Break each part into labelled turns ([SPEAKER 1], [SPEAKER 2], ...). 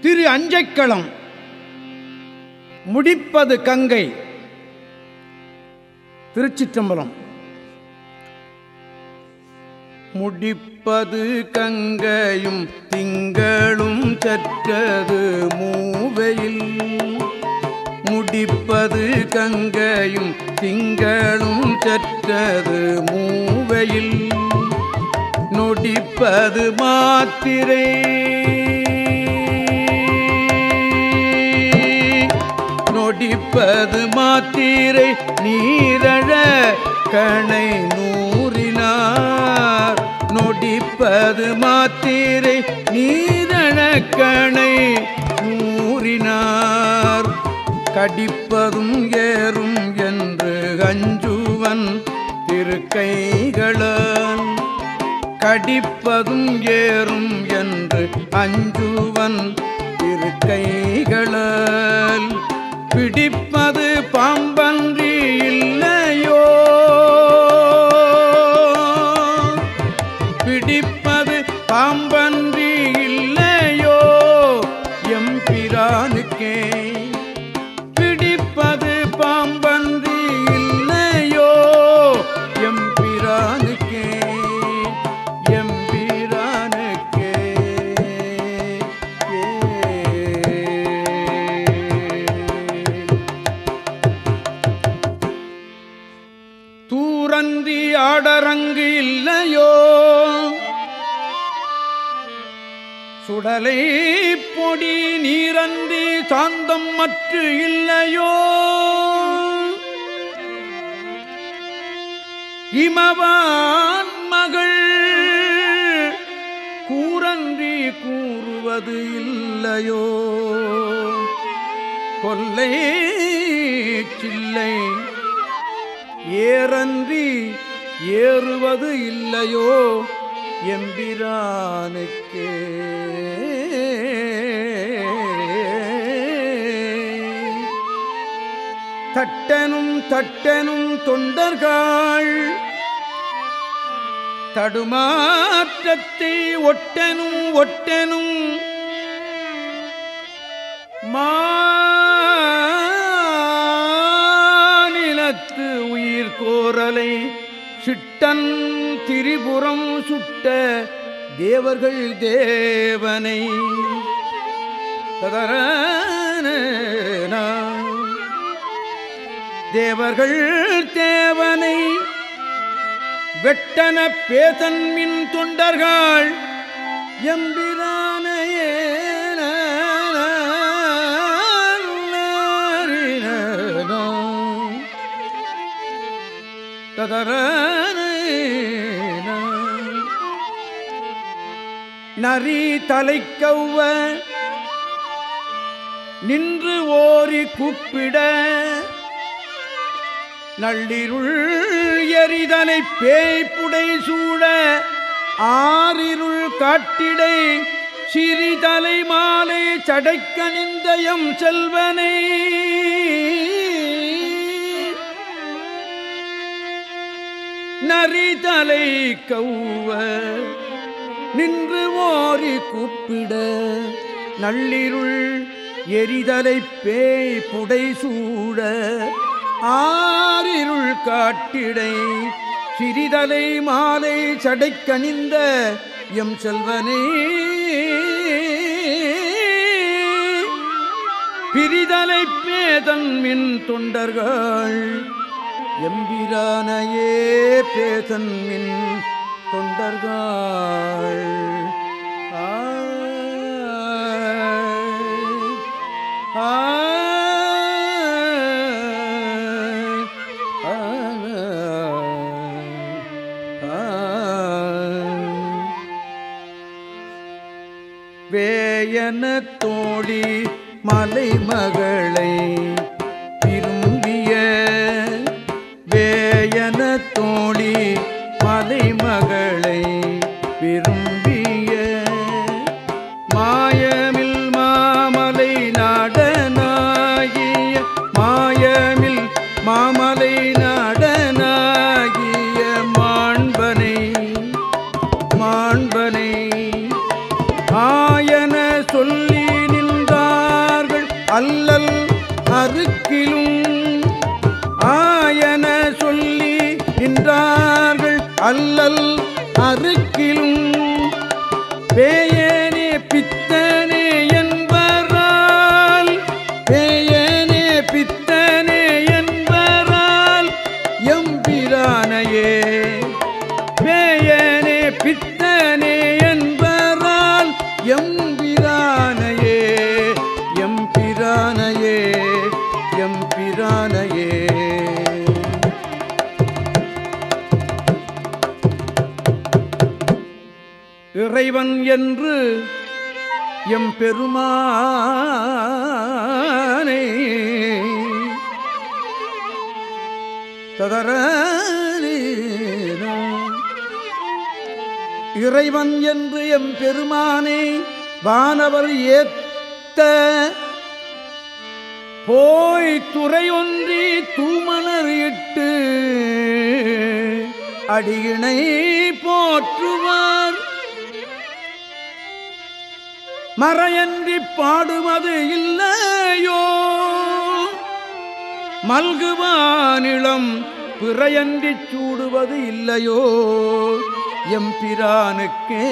[SPEAKER 1] திரு அஞ்சைக்களம் முடிப்பது கங்கை. திருச்சிற்றம்பலம். முடிப்பது கங்கையும் திங்களும் சற்றது மூவையில். முடிப்பது கங்கையும் திங்களும் சற்றது மூவையில். நொடிப்பது மாத்திரை நொடிப்பது மாத்திரை நீரழ கணை நூறினார். நொடிப்பது மாத்திரை நீரழ கணை நூறினார். கடிப்பதும் ஏறும் என்று அஞ்சுவன் திருக்கைகளன். கடிப்பதும் ஏறும் என்று அஞ்சுவன் திருக்கைகளல் பிடிப்பது பாம்பன்றி தூரந்தி இல்லையோ? சுடலை பொடி நீரந்தி சாந்தம் மற்று இல்லையோ? இமவான் மகள் கூரன்றி கூறுவது இல்லையோ? கொல்லை சில்லை ஏறன்றி ஏறுவது இல்லையோ எம்பிரானுக்கே. தட்டனும் தட்டனும் தொண்டர்கள் தடுமாற்றத்தை ஒட்டனும் ஒட்டனும் மா சிட்டன் திரிபுரம் சுட்ட தேவர்கள் தேவனை. ததரன தேவர்கள் தேவனை. வெட்டன பேதன்மின் தொண்டர்கள் எம்பிரானையே நரி தலைக்கவ்வ நின்று ஓரி கூப்பிட நள்ளிருள் எரிதலை பேய்ப்புடை சூழ ஆறிருள் காட்டிடை சிறிதலை மாலை சடைக்கணிந்தயம் செல்வனை. நரிதலை கௌவ நின்று ஓரி கூப்பிட. நள்ளிருள் எரிதலை பேய் புடை சூட ஆறிருள் காட்டிடை சிறிதலை மாலை சடைக்கணிந்த எம் செல்வனே. பிரிதலை பேதன் மின் தொண்டர்கள் எம்பிரானையே பேதன்மின் தொண்டர்கள் வேயன தோழி மலைமகளை வேயன தோழி மலைமகளை விரும்பிய மாயமில் மாமலை நாடனாகிய மாயமில் மாமலை நாடனாகிய மாண்பனை மாண்பனை இறைவன் என்று எம் பெருமானே. ததர இறைவன் என்று எம் பெருமானே வானவர் ஏத்த போய் துறையொன்றி தூமலர் இட்டு அடியினை போற்றுவார். மறையன்றி பாடுவது இல்லையோ? மல்குவானிளம் பிறையன்றி சூடுவது இல்லையோ? எம்பிரானுக்கே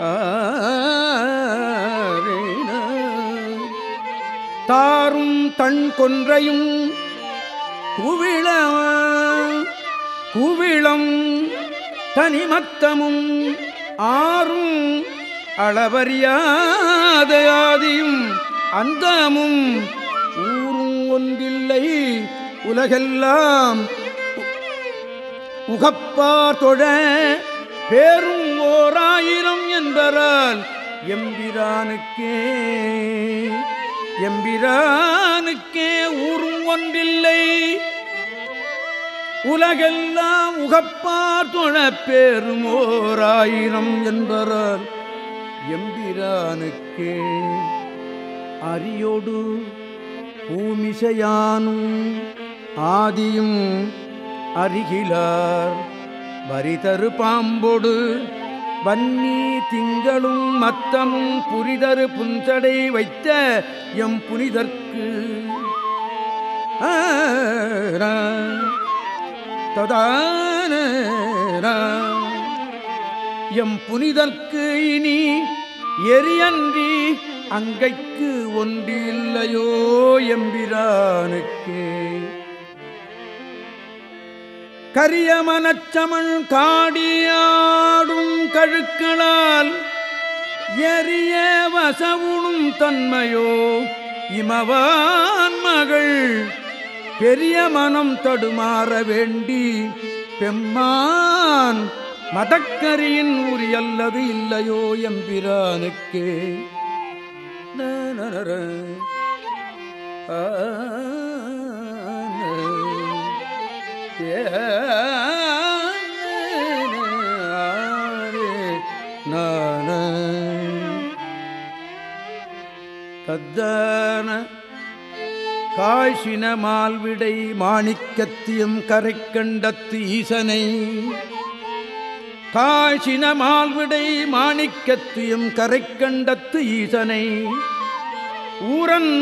[SPEAKER 1] ஆ, தாரும் தன் கொன்றையும் குவிழ குவிளம் தனிமத்தமும் ஆறும் அளவறியாதையாதியும் அந்தமும் ஊரும் ஒன்றில்லை உலகெல்லாம் உகப்பார் தொழ பேரும் ஓராயிரம் என்பரால் எம்பிரானுக்கே எம்பிரானுக்கே ஊரும் ஒன்றில்லை உலகெல்லாம் உகப்பார் தொழ பேரும் ஆயிரம் என்பரால் எம்பிரானுக்கே அரியோடு பூமிசையானும் ஆதியும் அருகிலார். வரிதரு பாம்பொடு வன்னி திங்களும் மத்தமும் புரிதரு புஞ்சடை வைத்த எம் புனிதற்கு. ஆ ததான எம் புனிதற்கு இனி எரியன்றி அங்கைக்கு ஒன்றில்லையோ எம்பிரானுக்கே. கரிய மனச்சமன் காடியாடும் கழுக்களால் எரிய வசவுணும் தன்மையோ இமவான் மகள் பெரிய மனம் தடுமாற வேண்டி பெம்மான் மதக்கரியின் உரியல்லது இல்லையோ எம்பிரானுக்கே. நான. தத்தான காய்ச்சின மால்விடை மாணிக்கத்தியம் கரை கண்டத்து ஈசனை. காய்ச்சின மால்விடை மாணிக்கத்தியம் கரை கண்டத்து ஈசனை. ஊரன்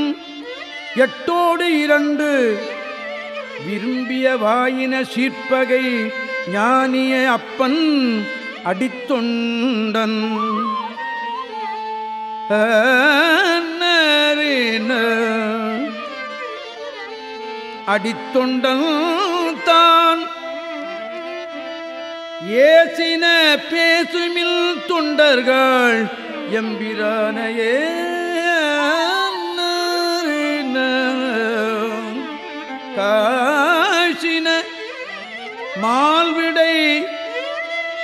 [SPEAKER 1] எட்டோடு இரண்டு விரும்பிய வாயின சீர்ப்பகை ஞானிய அப்பன் அடித்தொண்டன். நரேன அடித்தொண்டன் தான். ஏசின பேசுமில் தொண்டர்கள் எம்பிரானையே காசின மால்விடை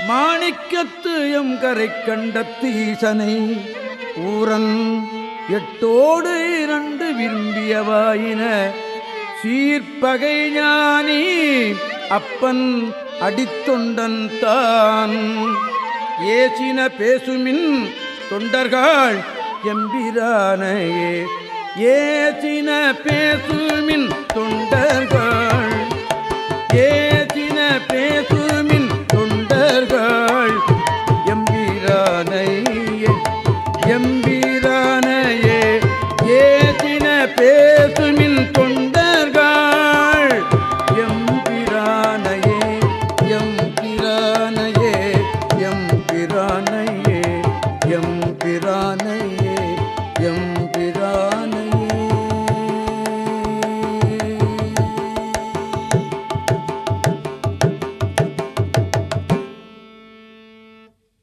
[SPEAKER 1] மாணிக்கத்து எம் கரை கண்டத்து ஈசனை ஊரன் எட்டோடு இரண்டு விரும்பியவாயின சீர்பகை ஞானி அப்பன் அடித்தொண்டன் தான். ஏசின பேசுமின் தொண்டர்கள் எம்பிரானையே. ஏசின பேசுமின் தொண்டர்கள். ஏ